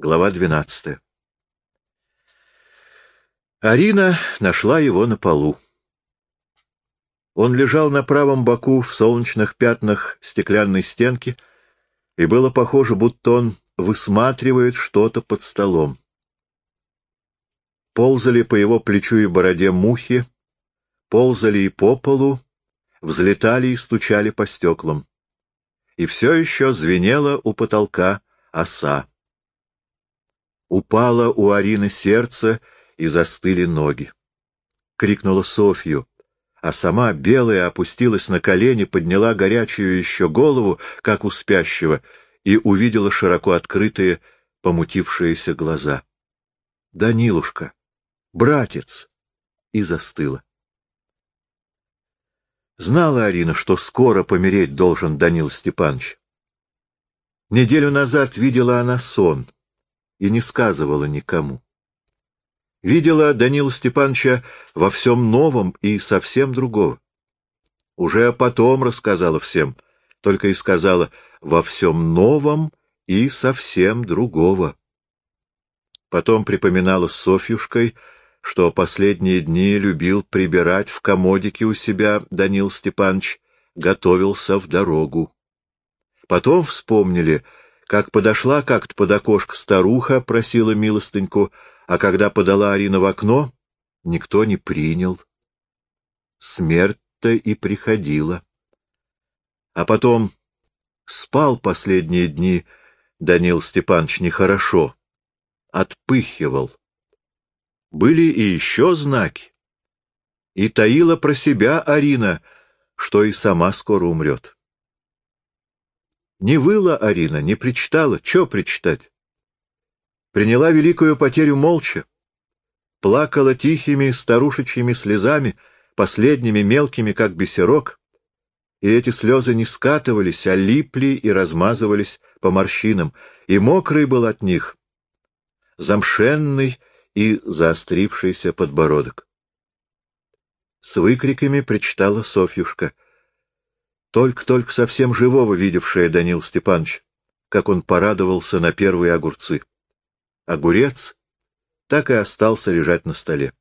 Глава двенадцатая. Арина нашла его на полу. Он лежал на правом боку в солнечных пятнах стеклянной стенки, и было похоже, будто он высматривает что-то под столом. Ползали по его плечу и бороде мухи, ползали и по полу, взлетали и стучали по стеклам. И все еще звенело у потолка оса. Упало у Арины сердце, и застыли ноги. Крикнула Софью, а сама, белая, опустилась на колени, подняла горячую еще голову, как у спящего, и увидела широко открытые, помутившиеся глаза. «Данилушка! Братец!» И застыла. Знала Арина, что скоро помереть должен Данил Степанович. Неделю назад видела она сон и не сказывала никому. Видела Данила Степановича во всем новом и совсем другого. Уже потом рассказала всем, только и сказала «во всем новом и совсем другого». Потом припоминала с Софьюшкой, что последние дни любил прибирать в комодике у себя Данил Степанович, готовился в дорогу. Потом вспомнили, как подошла как-то под окошко старуха, просила милостыньку, а когда подала Арина в окно, никто не принял. Смерть-то и приходила. А потом спал последние дни Данил Степанович нехорошо, отпыхивал. Были и еще знаки. И таила про себя Арина, что и сама скоро умрет. Не выла Арина, не причитала. Чё причитать? приняла великую потерю молча, плакала тихими старушечьими слезами, последними мелкими, как бисерок, и эти слезы не скатывались, а липли и размазывались по морщинам, и мокрый был от них, замшенный и заострившийся подбородок. С выкриками причитала Софьюшка, только-только совсем живого видевшая Данил Степанович, как он порадовался на первые огурцы огурец так и остался лежать на столе.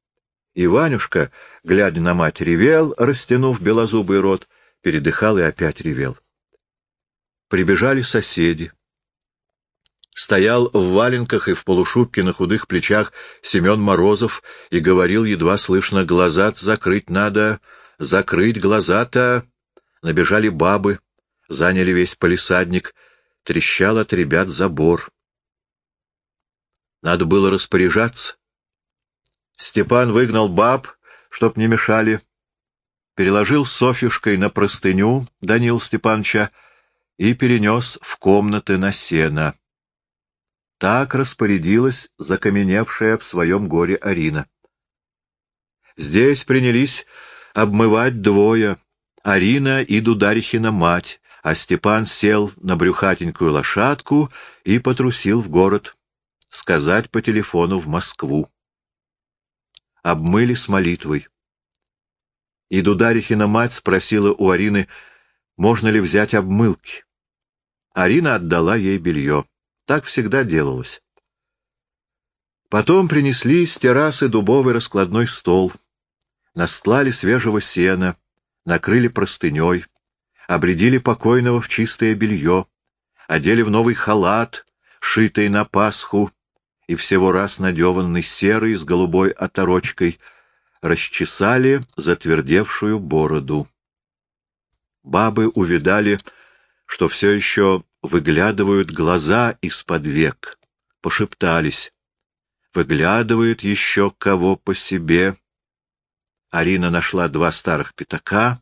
И Ванюшка, глядя на мать, ревел, растянув белозубый рот, передыхал и опять ревел. Прибежали соседи. Стоял в валенках и в полушубке на худых плечах Семен Морозов и говорил едва слышно, глаза закрыть надо, закрыть глаза-то. Набежали бабы, заняли весь полисадник, трещал от ребят забор. Надо было распоряжаться. Степан выгнал баб, чтоб не мешали, переложил Софьюшкой на простыню Данил Степановича и перенес в комнаты на сено. Так распорядилась закаменевшая в своем горе Арина. Здесь принялись обмывать двое — Арина и Дударихина мать, а Степан сел на брюхатенькую лошадку и потрусил в город сказать по телефону в Москву. Обмыли с молитвой. И Дударихина мать спросила у Арины, можно ли взять обмылки. Арина отдала ей белье. Так всегда делалось. Потом принесли с террасы дубовый раскладной стол, настлали свежего сена, накрыли простыней, обредили покойного в чистое белье, одели в новый халат, шитый на Пасху, и всего раз надеванный серый с голубой оторочкой, расчесали затвердевшую бороду. Бабы увидали, что все еще выглядывают глаза из-под век, пошептались. Выглядывает еще кого по себе. Арина нашла два старых пятака,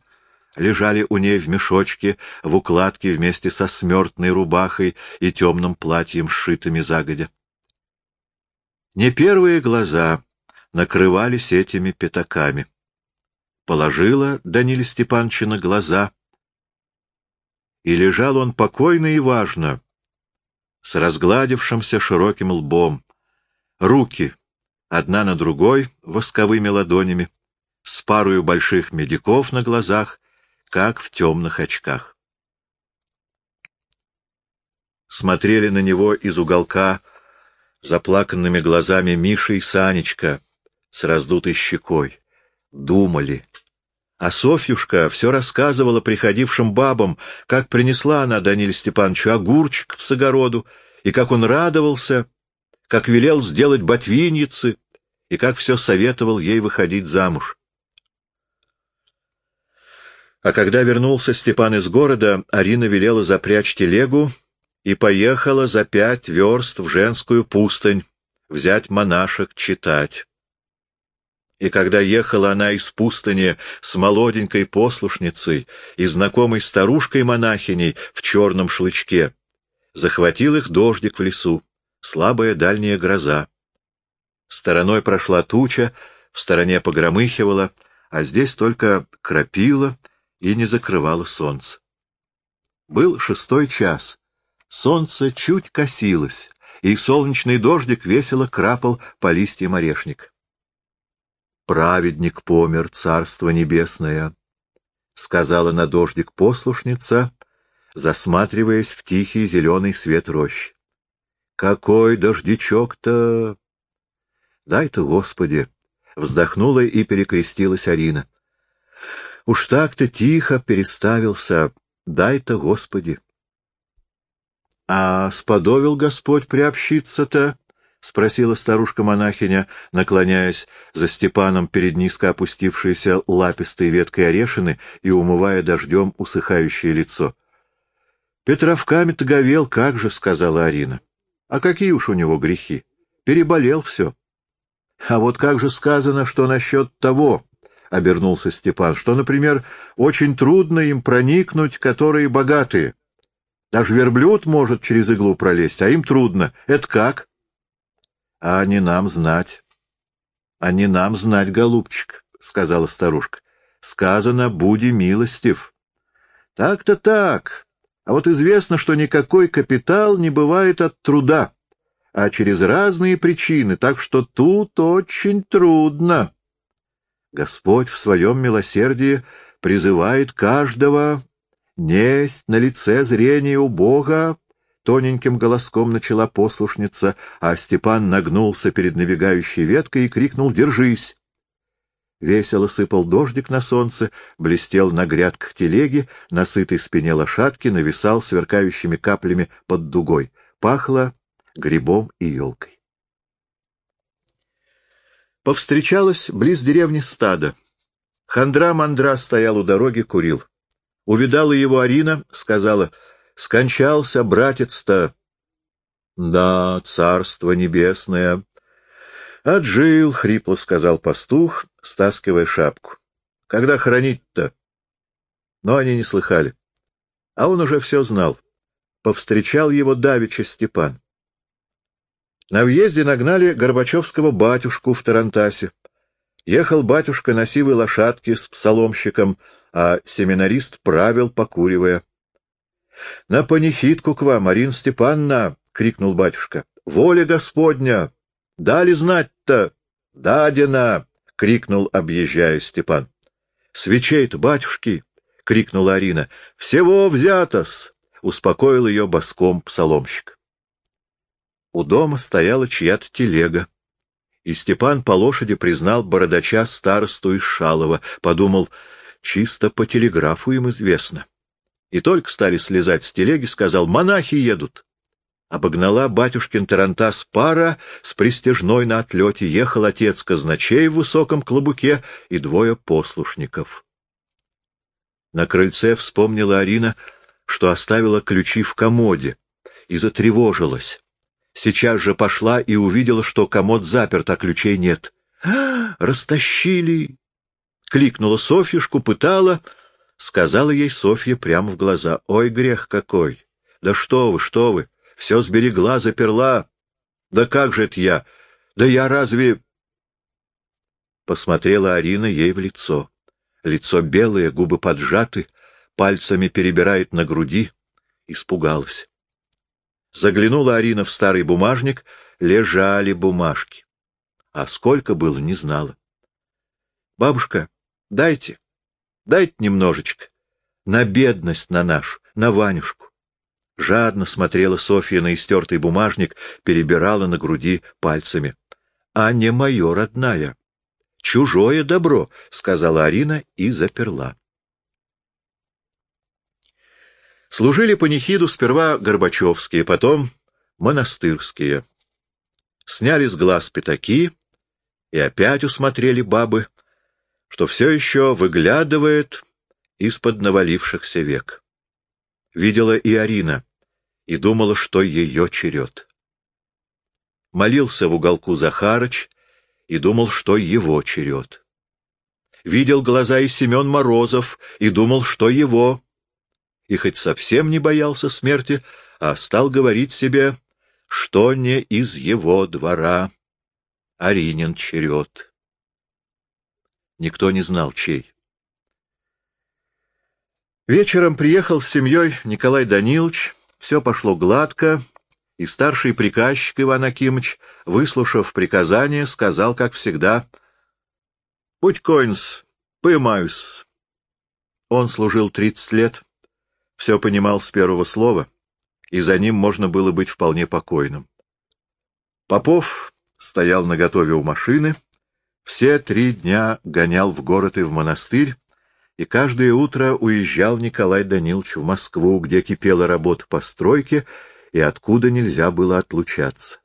лежали у ней в мешочке, в укладке вместе со смертной рубахой и темным платьем, сшитыми загодя. Не первые глаза накрывались этими пятаками. Положила Даниле Степановича на глаза, и лежал он покойно и важно, с разгладившимся широким лбом, руки одна на другой восковыми ладонями, с парою больших медиков на глазах, как в темных очках. Смотрели на него из уголка заплаканными глазами Миша и Санечка с раздутой щекой. Думали. А Софьюшка все рассказывала приходившим бабам, как принесла она Даниле Степановичу огурчик с огороду, и как он радовался, как велел сделать ботвиньицы, и как все советовал ей выходить замуж. А когда вернулся Степан из города, Арина велела запрячь телегу и поехала за пять верст в женскую пустынь взять монашек читать. И когда ехала она из пустыни с молоденькой послушницей и знакомой старушкой-монахиней в черном шлычке, захватил их дождик в лесу, слабая дальняя гроза. Стороной прошла туча, в стороне погромыхивала, а здесь только крапило и не закрывало солнце. Был шестой час, Солнце чуть косилось, и солнечный дождик весело крапал по листьям орешник. «Праведник помер, царство небесное», — сказала на дождик послушница, засматриваясь в тихий зеленый свет рощи. «Какой дождичок-то!» «Дай-то, Господи!» — вздохнула и перекрестилась Арина. «Уж так-то тихо переставился, дай-то, Господи!» — А сподобил Господь приобщиться-то? — спросила старушка-монахиня, наклоняясь за Степаном перед низко опустившейся лапистой веткой орешины и умывая дождем усыхающее лицо. — Петровками-то говел, как же, — сказала Арина. — А какие уж у него грехи? Переболел все. — А вот как же сказано, что насчет того, — обернулся Степан, — что, например, очень трудно им проникнуть, которые богатые. — даже верблюд может через иглу пролезть, а им трудно. Это как? — А не нам знать. — А не нам знать, голубчик, — сказала старушка. — Сказано, буди милостив. Так — Так-то так. А вот известно, что никакой капитал не бывает от труда, а через разные причины, так что тут очень трудно. Господь в своем милосердии призывает каждого Несть на лице зрение у Бога, — тоненьким голоском начала послушница, а Степан нагнулся перед набегающей веткой и крикнул «Держись!». Весело сыпал дождик на солнце, блестел на грядках телеги, на сытой спине лошадки нависал сверкающими каплями под дугой. Пахло грибом и елкой. Повстречалась близ деревни стадо. Хандра-мандра стоял у дороги, курил. Увидала его Арина, сказала, «Скончался братец-то». «Да, царство небесное». «Отжил», — хрипло сказал пастух, стаскивая шапку. «Когда хоронить-то?» Но они не слыхали. А он уже все знал. Повстречал его давеча Степан. На въезде нагнали Горбачевского батюшку в Тарантасе. Ехал батюшка на сивой лошадке с псаломщиком, а семинарист правил, покуривая. — На панихидку к вам, Марин Степанна! — крикнул батюшка. — Воля Господня! Дали знать-то! — Дадена! — крикнул, объезжая Степан. — Свечей-то, батюшки! — крикнула Арина. — Всего взято-с! — успокоил ее боском псаломщик. У дома стояла чья-то телега. И Степан по лошади признал бородача старосту из Шалова, подумал — Чисто по телеграфу им известно. И только стали слезать с телеги, сказал, монахи едут. Обогнала батюшкин тарантас пара с пристежной на отлете, ехал отец казначей в высоком клобуке и двое послушников. На крыльце вспомнила Арина, что оставила ключи в комоде, и затревожилась. Сейчас же пошла и увидела, что комод заперт, а ключей нет. «А, растащили! Кликнула Софьюшку, пытала, сказала ей Софья прямо в глаза. Ой, грех какой! Да что вы, что вы! Все сберегла, заперла. Да как же это я? Да я разве... Посмотрела Арина ей в лицо. Лицо белое, губы поджаты, пальцами перебирает на груди. Испугалась. Заглянула Арина в старый бумажник, лежали бумажки. А сколько было, не знала. — Бабушка, Дайте, дайте немножечко. На бедность на нашу, на Ванюшку. Жадно смотрела Софья на истертый бумажник, перебирала на груди пальцами. — А не мое, родная. — Чужое добро, — сказала Арина и заперла. Служили панихиду сперва Горбачевские, потом монастырские. Сняли с глаз пятаки и опять усмотрели бабы, что все еще выглядывает из-под навалившихся век. Видела и Арина, и думала, что ее черед. Молился в уголку Захарыч и думал, что его черед. Видел глаза и Семен Морозов и думал, что его. И хоть совсем не боялся смерти, а стал говорить себе, что не из его двора. Аринин черед. Никто не знал, чей. Вечером приехал с семьей Николай Данилович, все пошло гладко, и старший приказчик Иван Акимович, выслушав приказание, сказал, как всегда, «Будь коинс, поймаюсь». Он служил тридцать лет, все понимал с первого слова, и за ним можно было быть вполне покойным. Попов стоял наготове у машины, все три дня гонял в город и в монастырь, и каждое утро уезжал Николай Данилович в Москву, где кипела работа по стройке и откуда нельзя было отлучаться.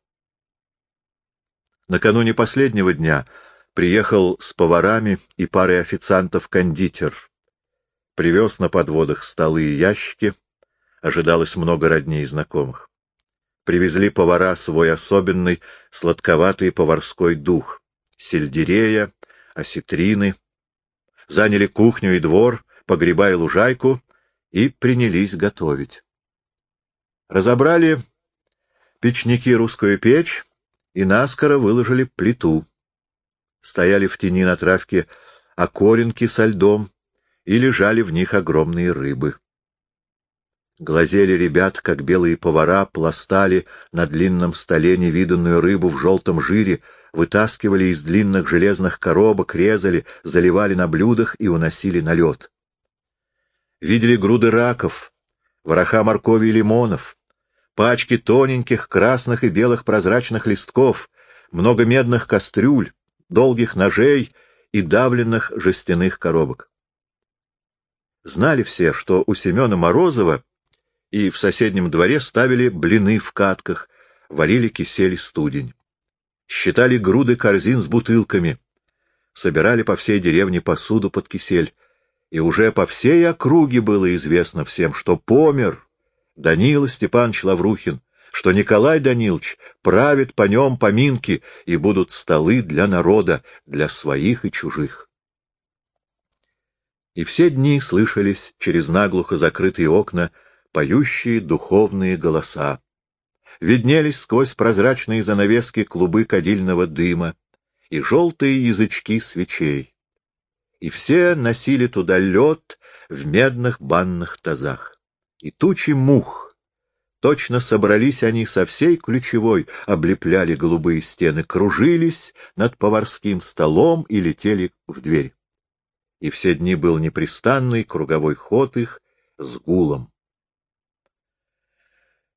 Накануне последнего дня приехал с поварами и парой официантов кондитер. Привез на подводах столы и ящики, ожидалось много родней и знакомых. Привезли повара свой особенный сладковатый поварской дух — сельдерея, осетрины — заняли кухню и двор, погреба и лужайку и принялись готовить. Разобрали печники русскую печь и наскоро выложили плиту. Стояли в тени на травке окоренки со льдом и лежали в них огромные рыбы. Глазели ребят, как белые повара, пластали на длинном столе невиданную рыбу в желтом жире, вытаскивали из длинных железных коробок, резали, заливали на блюдах и уносили на лед. Видели груды раков, вороха моркови и лимонов, пачки тоненьких красных и белых прозрачных листков, много медных кастрюль, долгих ножей и давленных жестяных коробок. Знали все, что у Семена Морозова и в соседнем дворе ставили блины в катках, варили кисель студень. Считали груды корзин с бутылками, собирали по всей деревне посуду под кисель, и уже по всей округе было известно всем, что помер Данила Степанович Лаврухин, что Николай Данилович правит по нем поминки, и будут столы для народа, для своих и чужих. И все дни слышались через наглухо закрытые окна поющие духовные голоса виднелись сквозь прозрачные занавески клубы кадильного дыма и желтые язычки свечей. И все носили туда лед в медных банных тазах. И тучи мух. Точно собрались они со всей ключевой, облепляли голубые стены, кружились над поварским столом и летели в дверь. И все дни был непрестанный круговой ход их с гулом.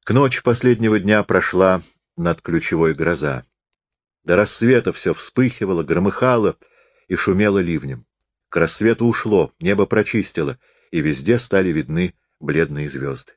К ночи последнего дня прошла над ключевой гроза. До рассвета все вспыхивало, громыхало и шумело ливнем. К рассвету ушло, небо прочистило, и везде стали видны бледные звезды.